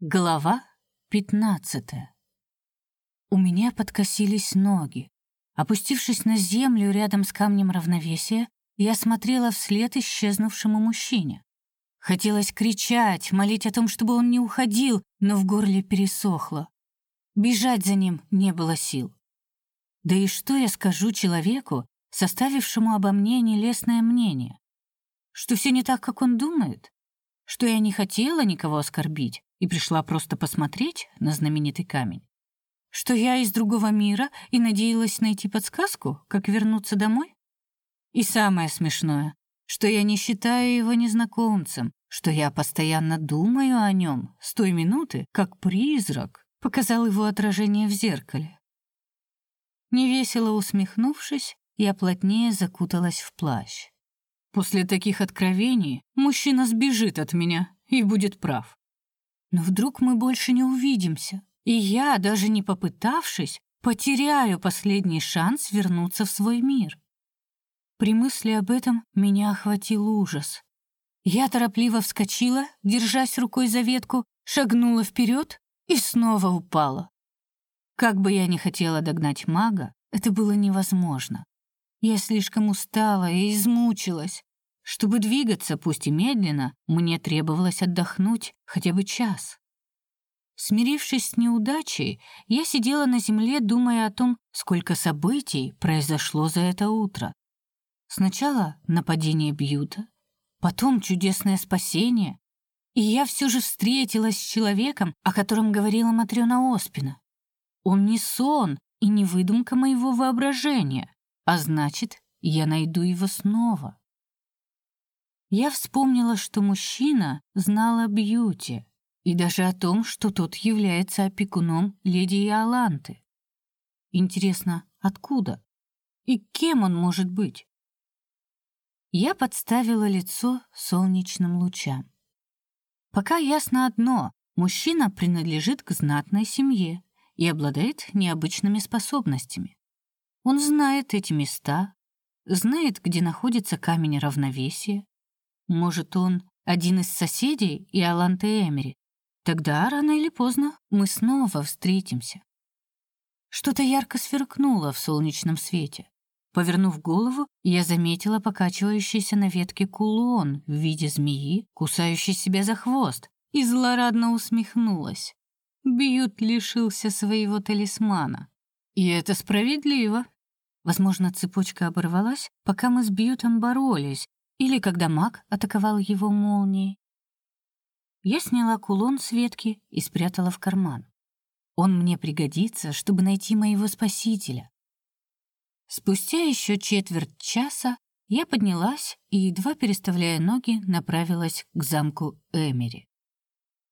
Глава пятнадцатая. У меня подкосились ноги. Опустившись на землю рядом с камнем равновесия, я смотрела вслед исчезнувшему мужчине. Хотелось кричать, молить о том, чтобы он не уходил, но в горле пересохло. Бежать за ним не было сил. Да и что я скажу человеку, составившему обо мне нелестное мнение? Что все не так, как он думает? Что я не хотела никого оскорбить? И пришла просто посмотреть на знаменитый камень. Что я из другого мира и надеялась найти подсказку, как вернуться домой? И самое смешное, что я не считаю его незнакомцем, что я постоянно думаю о нем с той минуты, как призрак показал его отражение в зеркале. Невесело усмехнувшись, я плотнее закуталась в плащ. После таких откровений мужчина сбежит от меня и будет прав. Но вдруг мы больше не увидимся, и я, даже не попытавшись, потеряю последний шанс вернуться в свой мир. При мысли об этом меня охватил ужас. Я торопливо вскочила, держась рукой за ветку, шагнула вперед и снова упала. Как бы я ни хотела догнать мага, это было невозможно. Я слишком устала и измучилась, чтобы двигаться, пусть и медленно, мне требовалось отдохнуть хотя бы час. Смирившись с неудачей, я сидела на земле, думая о том, сколько событий произошло за это утро. Сначала нападение Бьюта, потом чудесное спасение, и я все же встретилась с человеком, о котором говорила Матрёна Оспина. Он не сон и не выдумка моего воображения, а значит, я найду его снова. Я вспомнила, что мужчина знал о Бьюти и даже о том, что тот является опекуном леди Иоланты. Интересно, откуда? И кем он может быть? Я подставила лицо солнечным лучам. Пока ясно одно: мужчина принадлежит к знатной семье и обладает необычными способностями. Он знает эти места, знает, где находится камень равновесия, может, он один из соседей Иоланты Эмери? Тогда рано или поздно мы снова встретимся. Что-то ярко сверкнуло в солнечном свете. Повернув голову, я заметила покачивающийся на ветке кулон в виде змеи, кусающей себя за хвост, и злорадно усмехнулась. Бьют лишился своего талисмана. И это справедливо. Возможно, цепочка оборвалась, пока мы с Бьютом боролись, или когда маг атаковал его молнией. Я сняла кулон с ветки и спрятала в карман. Он мне пригодится, чтобы найти моего спасителя. Спустя еще четверть часа я поднялась и, едва переставляя ноги, направилась к замку Эмери.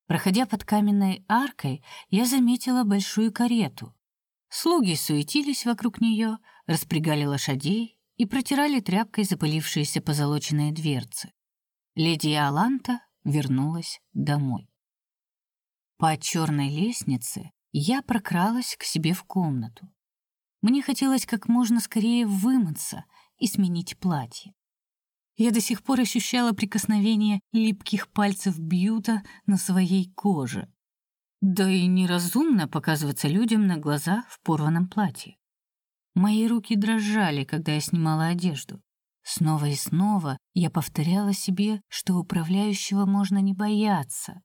Проходя под каменной аркой, я заметила большую карету. Слуги суетились вокруг нее, распрягали лошадей и протирали тряпкой запылившиеся позолоченные дверцы. Леди Аланта вернулась домой. По черной лестнице я прокралась к себе в комнату. Мне хотелось как можно скорее вымыться и сменить платье. Я до сих пор ощущала прикосновение липких пальцев Бьюта на своей коже. Да и неразумно показываться людям на глаза в порванном платье. Мои руки дрожали, когда я снимала одежду. Снова и снова я повторяла себе, что управляющего можно не бояться.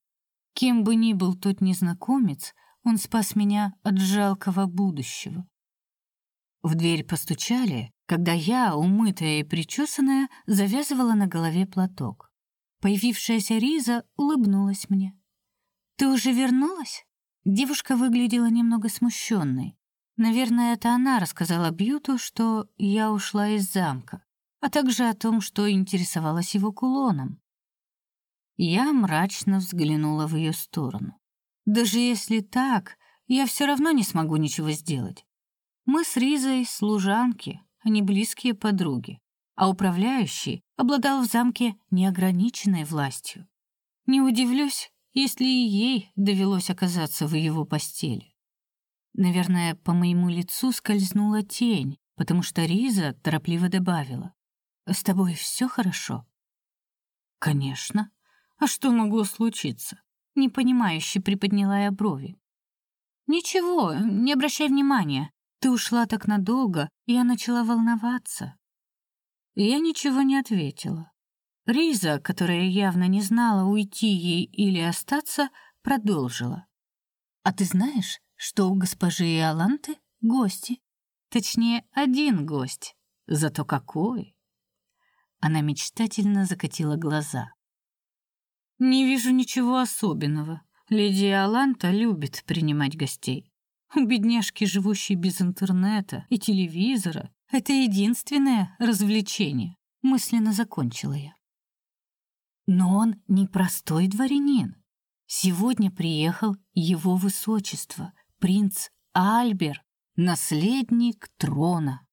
Кем бы ни был тот незнакомец, он спас меня от жалкого будущего. В дверь постучали, когда я, умытая и причесанная, завязывала на голове платок. Появившаяся Риза улыбнулась мне. «Ты уже вернулась?» Девушка выглядела немного смущенной. Наверное, это она рассказала Бьюту, что я ушла из замка, а также о том, что интересовалась его кулоном. Я мрачно взглянула в ее сторону. Даже если так, я все равно не смогу ничего сделать. Мы с Ризой служанки, а не близкие подруги, а управляющий обладал в замке неограниченной властью. Не удивлюсь, если и ей довелось оказаться в его постели. Наверное, по моему лицу скользнула тень, потому что Риза торопливо добавила: "С тобой все хорошо?" "Конечно. А что могло случиться? Непонимающе приподняла я брови. «Ничего, не обращай внимания. Ты ушла так надолго, я начала волноваться». Я ничего не ответила. Риза, которая явно не знала, уйти ей или остаться, продолжила. «А ты знаешь, что у госпожи Иоланты гости? Точнее, один гость. Зато какой!» Она мечтательно закатила глаза. «Не вижу ничего особенного. Леди Иоланта любит принимать гостей. У бедняжки, живущей без интернета и телевизора, это единственное развлечение», мысленно закончила я. Но он не простой дворянин. Сегодня приехал его высочество, принц Альбер, наследник трона.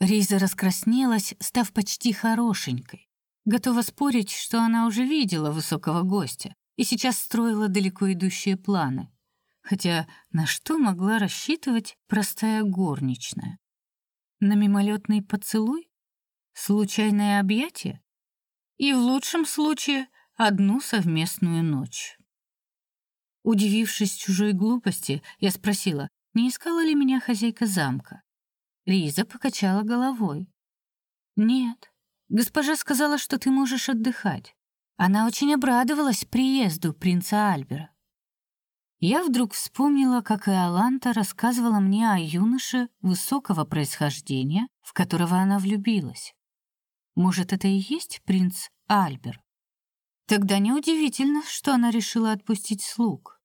Риза раскраснелась, став почти хорошенькой. Готова спорить, что она уже видела высокого гостя и сейчас строила далеко идущие планы. Хотя на что могла рассчитывать простая горничная? На мимолетный поцелуй? Случайное объятие? И в лучшем случае одну совместную ночь. Удивившись чужой глупости, я спросила, не искала ли меня хозяйка замка. Риза покачала головой. Нет. Госпожа сказала, что ты можешь отдыхать. Она очень обрадовалась приезду принца Альбера. Я вдруг вспомнила, как Иоланта рассказывала мне о юноше высокого происхождения, в которого она влюбилась. Может, это и есть принц Альбер? Тогда неудивительно, что она решила отпустить слуг.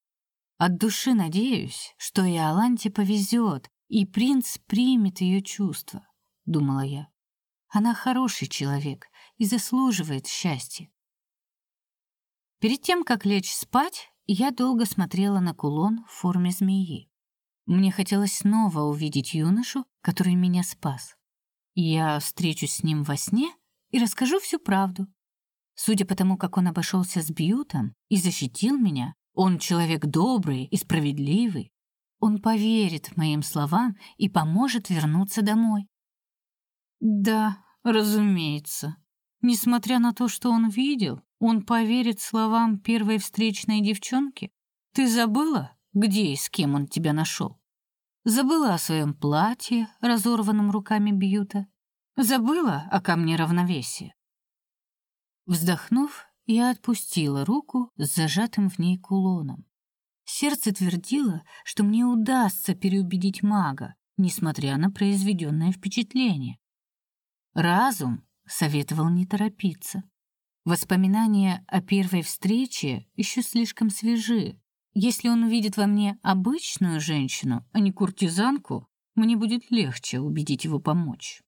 От души надеюсь, что Иоланте повезет, и принц примет ее чувства, думала я. Она хороший человек и заслуживает счастья. Перед тем, как лечь спать, я долго смотрела на кулон в форме змеи. Мне хотелось снова увидеть юношу, который меня спас. Я встречусь с ним во сне и расскажу всю правду. Судя по тому, как он обошелся с Бьютом и защитил меня, он человек добрый и справедливый. Он поверит моим словам и поможет вернуться домой. Да, разумеется. Несмотря на то, что он видел, он поверит словам первой встречной девчонки. Ты забыла, где и с кем он тебя нашел? Забыла о своем платье, разорванном руками Бьюта? Забыла о камне равновесия? Вздохнув, я отпустила руку с зажатым в ней кулоном. Сердце твердило, что мне удастся переубедить мага, несмотря на произведенное впечатление. Разум советовал не торопиться. Воспоминания о первой встрече еще слишком свежи. Если он увидит во мне обычную женщину, а не куртизанку, мне будет легче убедить его помочь.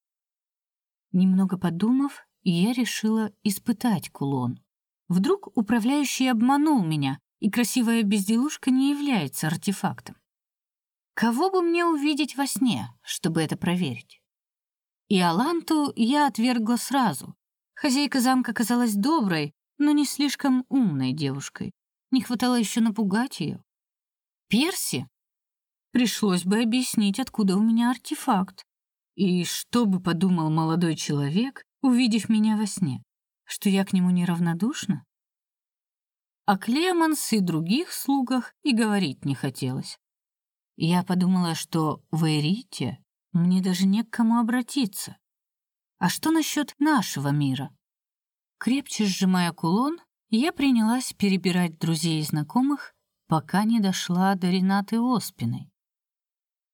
Немного подумав, я решила испытать кулон. Вдруг управляющий обманул меня, и красивая безделушка не является артефактом. Кого бы мне увидеть во сне, чтобы это проверить? И Аланту я отвергла сразу. Хозяйка замка казалась доброй, но не слишком умной девушкой. Не хватало еще напугать ее. Перси? Пришлось бы объяснить, откуда у меня артефакт. И что бы подумал молодой человек, увидев меня во сне? Что я к нему неравнодушна? О Клеманс и других слугах и говорить не хотелось. Я подумала, что в Эрите мне даже не к кому обратиться. А что насчет нашего мира? Крепче сжимая кулон, я принялась перебирать друзей и знакомых, пока не дошла до Ренаты Оспиной.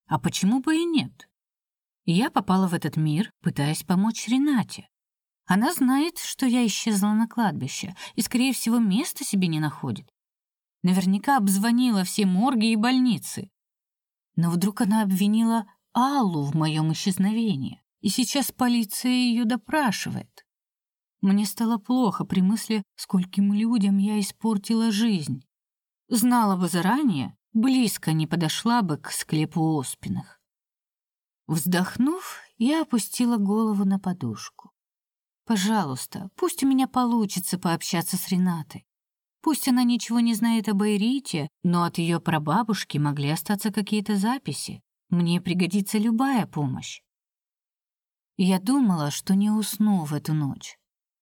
А почему бы и нет? Я попала в этот мир, пытаясь помочь Ренате. Она знает, что я исчезла на кладбище и, скорее всего, места себе не находит. Наверняка обзвонила все морги и больницы. Но вдруг она обвинила Аллу в моем исчезновении, и сейчас полиция ее допрашивает. Мне стало плохо при мысли, скольким людям я испортила жизнь. Знала бы заранее, близко не подошла бы к склепу Оспиных. Вздохнув, я опустила голову на подушку. Пожалуйста, пусть у меня получится пообщаться с Ренатой. Пусть она ничего не знает об Эрите, но от ее прабабушки могли остаться какие-то записи. Мне пригодится любая помощь. Я думала, что не усну в эту ночь.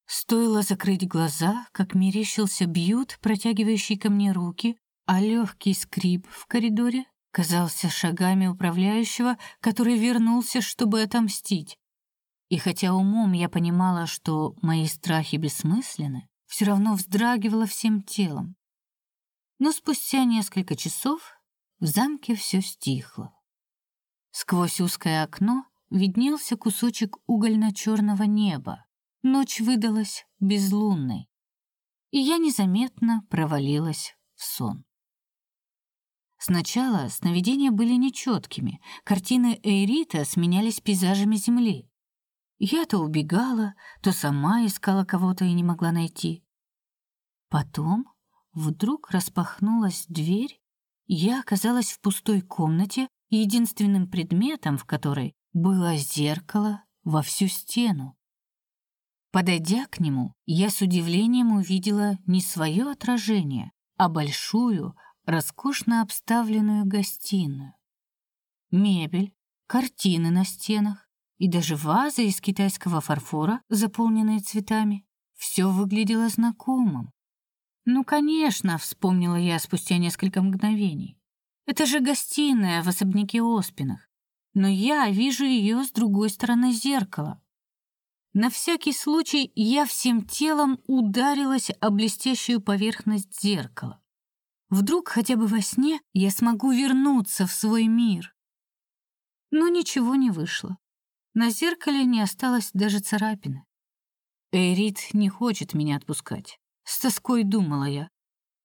Стоило закрыть глаза, как мерещился бьют, протягивающий ко мне руки, а легкий скрип в коридоре казался шагами управляющего, который вернулся, чтобы отомстить. И хотя умом я понимала, что мои страхи бессмысленны, все равно вздрагивала всем телом. Но спустя несколько часов в замке все стихло. Сквозь узкое окно виднелся кусочек угольно черного неба. Ночь выдалась безлунной, и я незаметно провалилась в сон. Сначала сновидения были нечеткими, картины Эйрита сменялись пейзажами земли. Я то убегала, то сама искала кого-то и не могла найти. Потом вдруг распахнулась дверь, и я оказалась в пустой комнате, единственным предметом в которой было зеркало во всю стену. Подойдя к нему, я с удивлением увидела не свое отражение, а большую, роскошно обставленную гостиную. Мебель, картины на стенах и даже вазы из китайского фарфора, заполненные цветами, все выглядело знакомым. Ну, конечно, вспомнила я спустя несколько мгновений. Это же гостиная в особняке Оспинах. Но я вижу ее с другой стороны зеркала. На всякий случай я всем телом ударилась о блестящую поверхность зеркала. Вдруг хотя бы во сне я смогу вернуться в свой мир. Но ничего не вышло. На зеркале не осталось даже царапины. Эрит не хочет меня отпускать. С тоской думала я.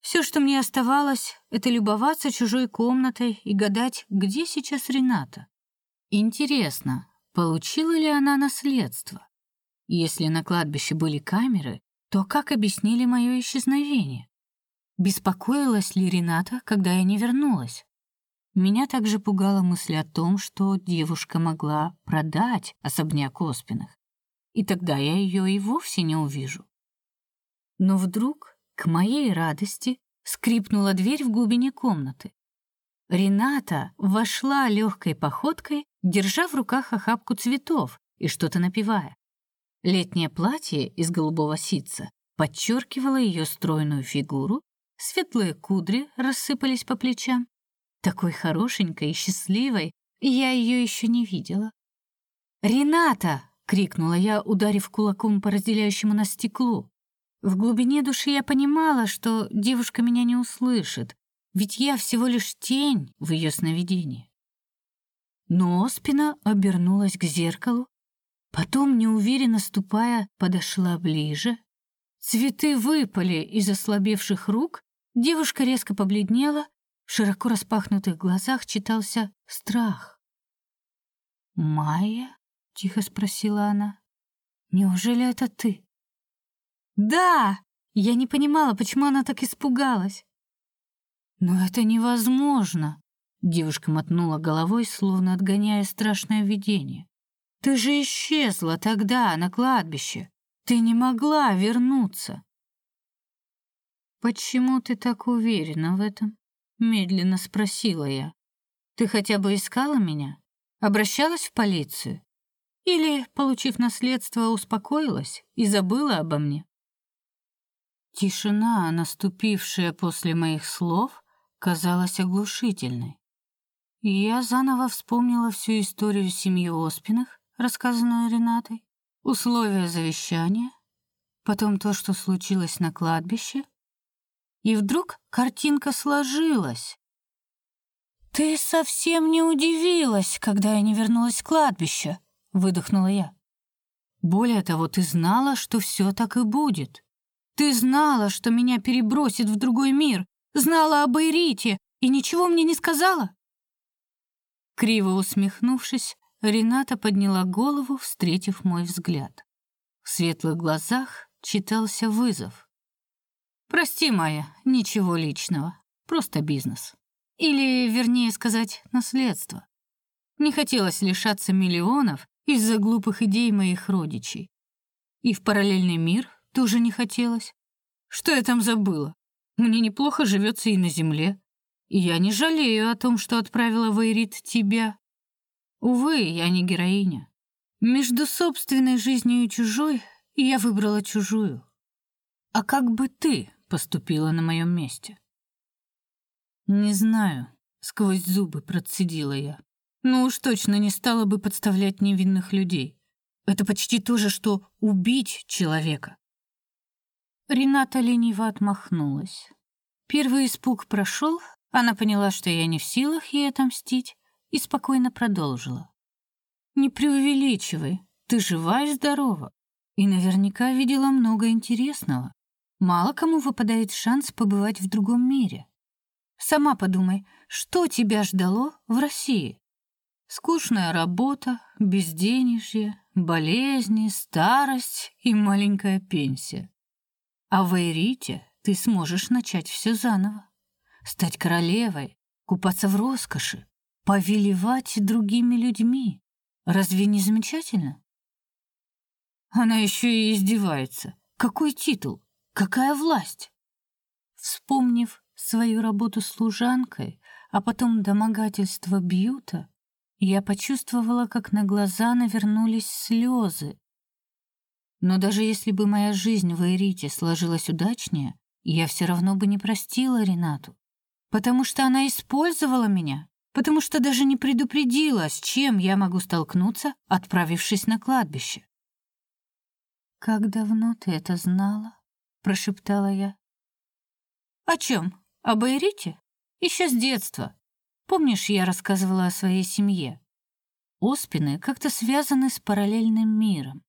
Все, что мне оставалось, это любоваться чужой комнатой и гадать, где сейчас Рената. Интересно, получила ли она наследство? Если на кладбище были камеры, то как объяснили мое исчезновение? Беспокоилась ли Рената, когда я не вернулась? Меня также пугала мысль о том, что девушка могла продать особняк Оспиных, и тогда я ее и вовсе не увижу. Но вдруг, к моей радости, скрипнула дверь в глубине комнаты. Рената вошла легкой походкой, держа в руках охапку цветов и что-то напевая. Летнее платье из голубого ситца подчеркивало ее стройную фигуру Светлые кудри рассыпались по плечам. Такой хорошенькой и счастливой я ее еще не видела. «Рената!» — крикнула я, ударив кулаком по разделяющему нас стеклу. В глубине души я понимала, что девушка меня не услышит, ведь я всего лишь тень в ее сновидении. Но спина обернулась к зеркалу, потом, неуверенно ступая, подошла ближе. Цветы выпали из ослабевших рук, Девушка резко побледнела, в широко распахнутых глазах читался страх. «Майя?» — тихо спросила она. «Неужели это ты?» «Да!» Я не понимала, почему она так испугалась. «Но это невозможно!» Девушка мотнула головой, словно отгоняя страшное видение. «Ты же исчезла тогда, на кладбище! Ты не могла вернуться!» «Почему ты так уверена в этом?» — медленно спросила я. «Ты хотя бы искала меня? Обращалась в полицию? Или, получив наследство, успокоилась и забыла обо мне?» Тишина, наступившая после моих слов, казалась оглушительной. И я заново вспомнила всю историю семьи Оспиных, рассказанную Ренатой, условия завещания, потом то, что случилось на кладбище, и вдруг картинка сложилась. «Ты совсем не удивилась, когда я не вернулась с кладбища», — выдохнула я. «Более того, ты знала, что все так и будет. Ты знала, что меня перебросит в другой мир, знала об Ирите и ничего мне не сказала?» Криво усмехнувшись, Рената подняла голову, встретив мой взгляд. В светлых глазах читался вызов. Прости, Майя, ничего личного. Просто бизнес. Или, вернее сказать, наследство. Не хотелось лишаться миллионов из-за глупых идей моих родичей. И в параллельный мир тоже не хотелось. Что я там забыла? Мне неплохо живется и на земле. И я не жалею о том, что отправила в Эйрит тебя. Увы, я не героиня. Между собственной жизнью и чужой я выбрала чужую. А как бы ты поступила на моем месте? Не знаю, сквозь зубы процедила я. Но уж точно не стала бы подставлять невинных людей. Это почти то же, что убить человека. Рената лениво отмахнулась. Первый испуг прошел, она поняла, что я не в силах ей отомстить, и спокойно продолжила. «Не преувеличивай, ты жива и здорова, и наверняка видела много интересного. Мало кому выпадает шанс побывать в другом мире. Сама подумай, что тебя ждало в России? Скучная работа, безденежье, болезни, старость и маленькая пенсия. А в Эйрите ты сможешь начать все заново. Стать королевой, купаться в роскоши, повелевать другими людьми. Разве не замечательно? Она еще и издевается. Какой титул? Какая власть? Вспомнив свою работу служанкой, а потом домогательство Бьюта, я почувствовала, как на глаза навернулись слезы. Но даже если бы моя жизнь в Эрите сложилась удачнее, я все равно бы не простила Ренату, потому что она использовала меня, потому что даже не предупредила, с чем я могу столкнуться, отправившись на кладбище. Как давно ты это знала? Прошептала я. О чем? Об Эрите? Еще с детства. Помнишь, я рассказывала о своей семье? Оспины как-то связаны с параллельным миром.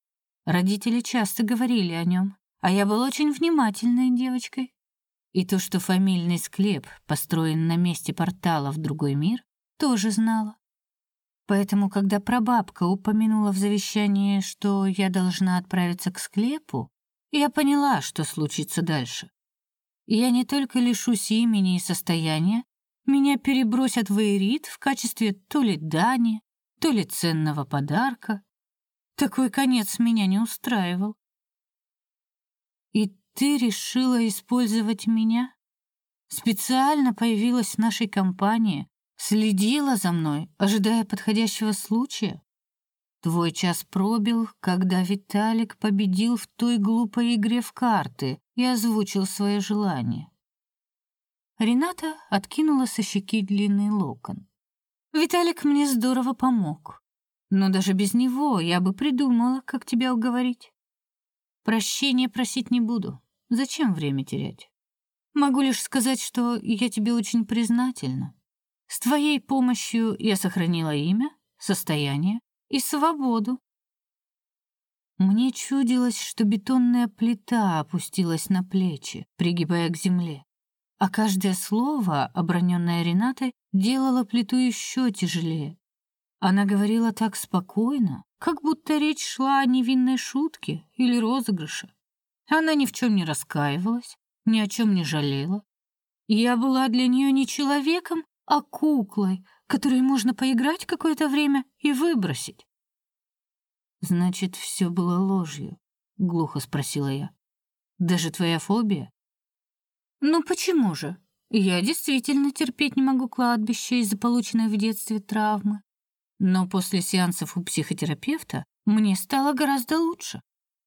Родители часто говорили о нем, а я была очень внимательной девочкой. И то, что фамильный склеп построен на месте портала в другой мир, тоже знала. Поэтому, когда прабабка упомянула в завещании, что я должна отправиться к склепу, я поняла, что случится дальше. Я не только лишусь имени и состояния, меня перебросят в Эйрит в качестве то ли дани, то ли ценного подарка. Такой конец меня не устраивал. И ты решила использовать меня? Специально появилась в нашей компании, следила за мной, ожидая подходящего случая. Твой час пробил, когда Виталик победил в той глупой игре в карты и озвучил свое желание. Рената откинула со щеки длинный локон. Виталик мне здорово помог. Но даже без него я бы придумала, как тебя уговорить. Прощения просить не буду. Зачем время терять? Могу лишь сказать, что я тебе очень признательна. С твоей помощью я сохранила имя, состояние и свободу. Мне чудилось, что бетонная плита опустилась на плечи, пригибая к земле а каждое слово, оброненное Ренатой, делало плиту еще тяжелее. Она говорила так спокойно, как будто речь шла о невинной шутке или розыгрыше. Она ни в чем не раскаивалась, ни о чем не жалела. Я была для нее не человеком, а куклой, которой можно поиграть какое-то время и выбросить. Значит, все было ложью, глухо спросила я. Даже твоя фобия? Ну почему же? Я действительно терпеть не могу кладбище из-за полученной в детстве травмы. Но после сеансов у психотерапевта мне стало гораздо лучше.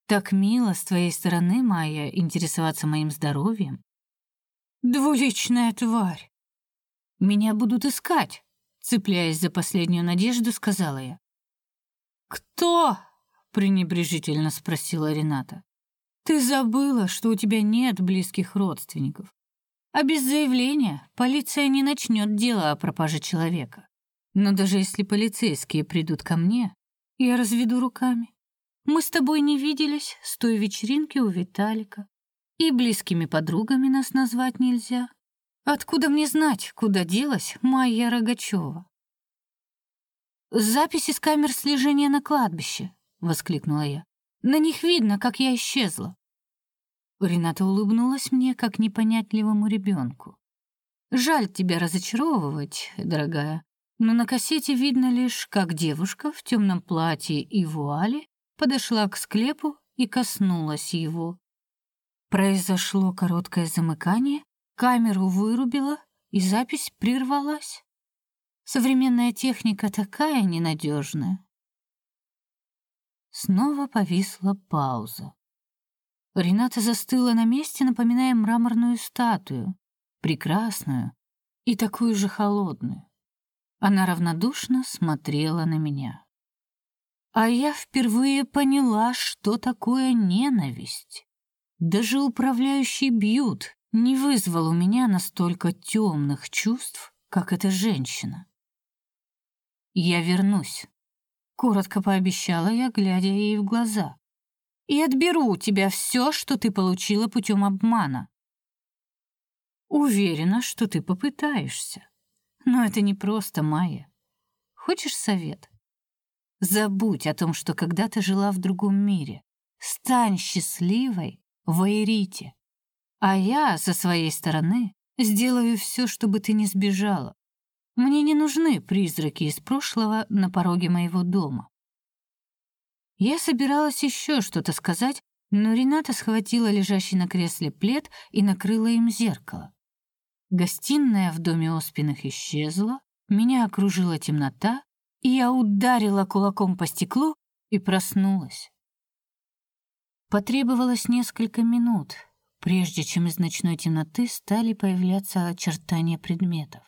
Так мило с твоей стороны, Майя, интересоваться моим здоровьем. Двуличная тварь. Меня будут искать, цепляясь за последнюю надежду, сказала я. Кто? пренебрежительно спросила Рената. Ты забыла, что у тебя нет близких родственников. А без заявления полиция не начнет дело о пропаже человека. Но даже если полицейские придут ко мне, я разведу руками. Мы с тобой не виделись с той вечеринки у Виталика. И близкими подругами нас назвать нельзя. Откуда мне знать, куда делась Майя Рогачева? «Записи с камер слежения на кладбище», — воскликнула я. На них видно, как я исчезла. Рената улыбнулась мне, как непонятливому ребенку. Жаль тебя разочаровывать, дорогая, но на кассете видно лишь, как девушка в темном платье и вуале подошла к склепу и коснулась его. Произошло короткое замыкание, камеру вырубило, и запись прервалась. Современная техника такая ненадежная. Снова повисла пауза. Рената застыла на месте, напоминая мраморную статую, прекрасную и такую же холодную. Она равнодушно смотрела на меня. А я впервые поняла, что такое ненависть. Даже управляющий Бьют не вызвал у меня настолько темных чувств, как эта женщина. Я вернусь, коротко пообещала я, глядя ей в глаза. И отберу у тебя все, что ты получила путем обмана. Уверена, что ты попытаешься. Но это не просто, Майя. Хочешь совет? Забудь о том, что когда-то жила в другом мире. Стань счастливой в Айрите. А я, со своей стороны, сделаю все, чтобы ты не сбежала. Мне не нужны призраки из прошлого на пороге моего дома. Я собиралась еще что-то сказать, но Рената схватила лежащий на кресле плед и накрыла им зеркало. Гостиная в доме Оспиных исчезла, меня окружила темнота, и я ударила кулаком по стеклу и проснулась. Потребовалось несколько минут, прежде чем из ночной темноты стали появляться очертания предметов.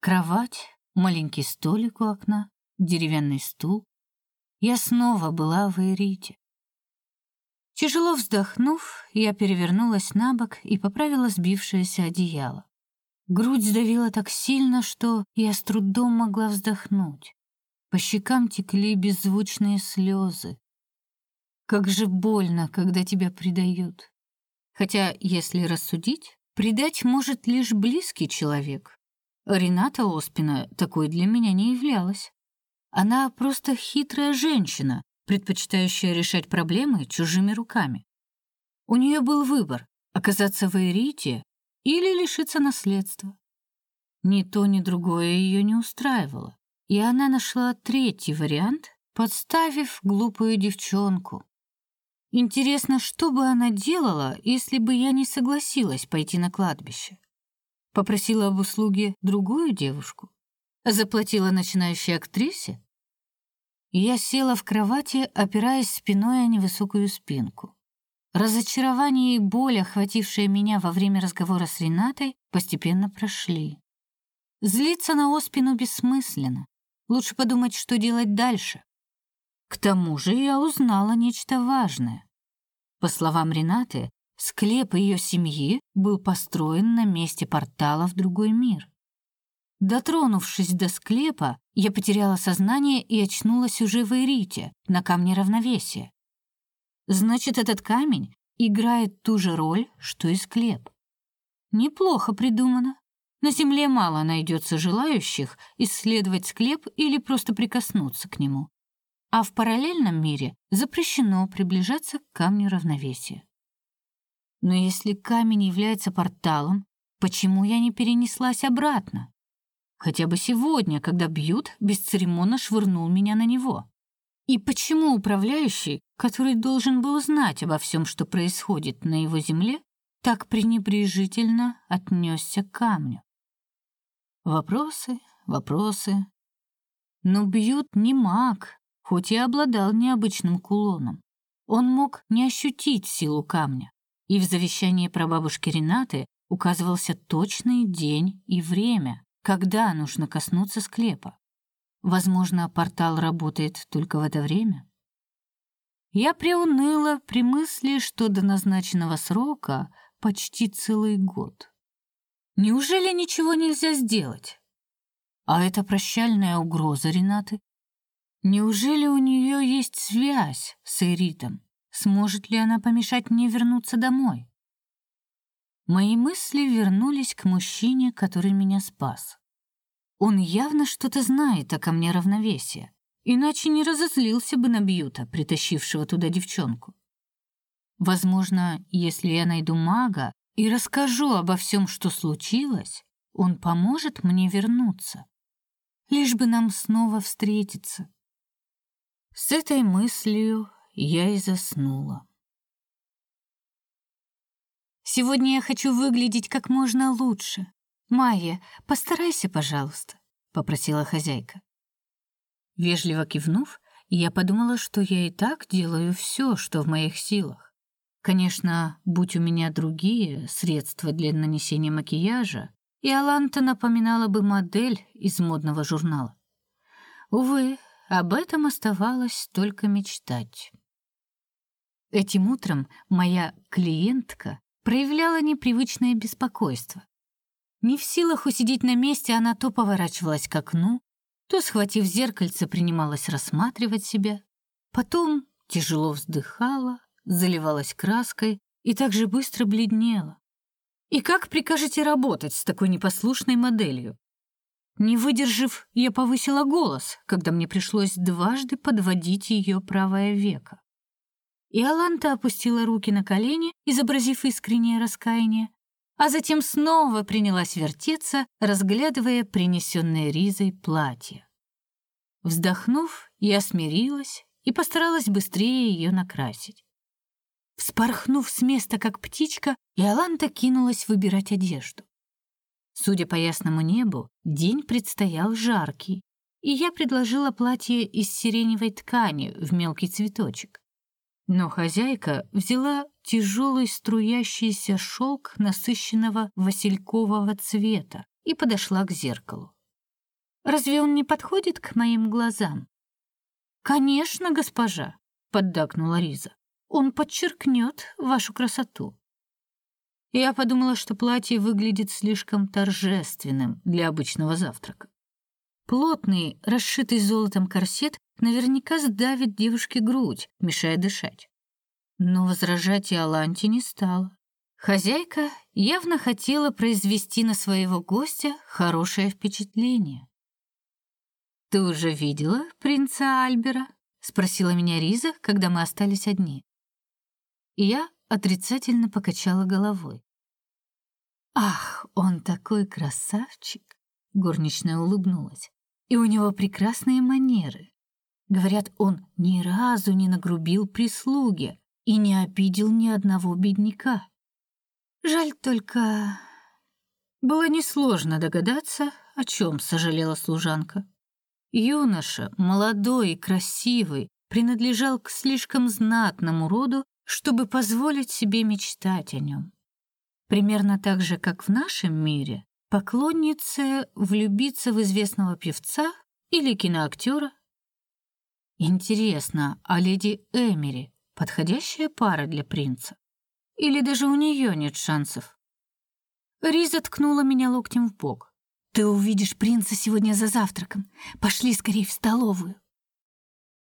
Кровать, маленький столик у окна, деревянный стул. Я снова была в Эрите. Тяжело вздохнув, я перевернулась на бок и поправила сбившееся одеяло. Грудь сдавила так сильно, что я с трудом могла вздохнуть. По щекам текли беззвучные слезы. Как же больно, когда тебя предают. Хотя, если рассудить, предать может лишь близкий человек. Рената Оспина такой для меня не являлась. Она просто хитрая женщина, предпочитающая решать проблемы чужими руками. У нее был выбор — оказаться в Эрите или лишиться наследства. Ни то, ни другое ее не устраивало, и она нашла третий вариант, подставив глупую девчонку. Интересно, что бы она делала, если бы я не согласилась пойти на кладбище? Попросила об услуге другую девушку? Заплатила начинающей актрисе? Я села в кровати, опираясь спиной о невысокую спинку. Разочарование и боль, охватившие меня во время разговора с Ренатой, постепенно прошли. Злиться на Оспину бессмысленно. Лучше подумать, что делать дальше. К тому же я узнала нечто важное. По словам Ренаты, склеп ее семьи был построен на месте портала в другой мир. Дотронувшись до склепа, я потеряла сознание и очнулась уже в Эрите, на камне равновесия. Значит, этот камень играет ту же роль, что и склеп. Неплохо придумано. На Земле мало найдется желающих исследовать склеп или просто прикоснуться к нему. А в параллельном мире запрещено приближаться к камню равновесия. Но если камень является порталом, почему я не перенеслась обратно? Хотя бы сегодня, когда бьют, бесцеремонно швырнул меня на него. И почему управляющий, который должен был знать обо всем, что происходит на его земле, так пренебрежительно отнесся к камню? Вопросы, вопросы. Но Бьют не маг, хоть и обладал необычным кулоном. Он мог не ощутить силу камня, и в завещании прабабушки Ренаты указывался точный день и время, когда нужно коснуться склепа. Возможно, портал работает только в это время. Я приуныла при мысли, что до назначенного срока почти целый год. Неужели ничего нельзя сделать? А это прощальная угроза Ренаты? Неужели у нее есть связь с Эритом? Сможет ли она помешать мне вернуться домой? Мои мысли вернулись к мужчине, который меня спас. Он явно что-то знает о камне равновесия, иначе не разозлился бы на Бьюта, притащившего туда девчонку. Возможно, если я найду мага и расскажу обо всем, что случилось, он поможет мне вернуться. Лишь бы нам снова встретиться. С этой мыслью я и заснула. Сегодня я хочу выглядеть как можно лучше, «Майя, постарайся, пожалуйста», — попросила хозяйка. Вежливо кивнув, я подумала, что я и так делаю все, что в моих силах. Конечно, будь у меня другие средства для нанесения макияжа, и Аланта напоминала бы модель из модного журнала. Увы, об этом оставалось только мечтать. Этим утром моя клиентка проявляла непривычное беспокойство. Не в силах усидеть на месте, она то поворачивалась к окну, то, схватив зеркальце, принималась рассматривать себя, потом тяжело вздыхала, заливалась краской и так же быстро бледнела. И как прикажете работать с такой непослушной моделью? Не выдержав, я повысила голос, когда мне пришлось дважды подводить ее правое веко. И Аланта опустила руки на колени, изобразив искреннее раскаяние, а затем снова принялась вертеться, разглядывая принесенное Ризой платье. Вздохнув, я смирилась и постаралась быстрее ее накрасить. Вспорхнув с места, как птичка, Иоланта кинулась выбирать одежду. Судя по ясному небу, день предстоял жаркий, и я предложила платье из сиреневой ткани в мелкий цветочек. Но хозяйка взяла тяжелый струящийся шелк насыщенного василькового цвета и подошла к зеркалу. «Разве он не подходит к моим глазам?» «Конечно, госпожа», — поддакнула Риза. Он подчеркнет вашу красоту. Я подумала, что платье выглядит слишком торжественным для обычного завтрака. Плотный, расшитый золотом корсет наверняка сдавит девушке грудь, мешая дышать. Но возражать Иоланте не стала. Хозяйка явно хотела произвести на своего гостя хорошее впечатление. «Ты уже видела принца Альбера?» — спросила меня Риза, когда мы остались одни и я отрицательно покачала головой. «Ах, он такой красавчик!» — горничная улыбнулась. «И у него прекрасные манеры. Говорят, он ни разу не нагрубил прислуге и не обидел ни одного бедняка. Жаль только...» Было несложно догадаться, о чем сожалела служанка. Юноша, молодой и красивый, принадлежал к слишком знатному роду чтобы позволить себе мечтать о нем. Примерно так же, как в нашем мире, поклоннице влюбиться в известного певца или киноактера. Интересно, а леди Эмери подходящая пара для принца? Или даже у нее нет шансов? Риза ткнула меня локтем в бок. «Ты увидишь принца сегодня за завтраком. Пошли скорее в столовую».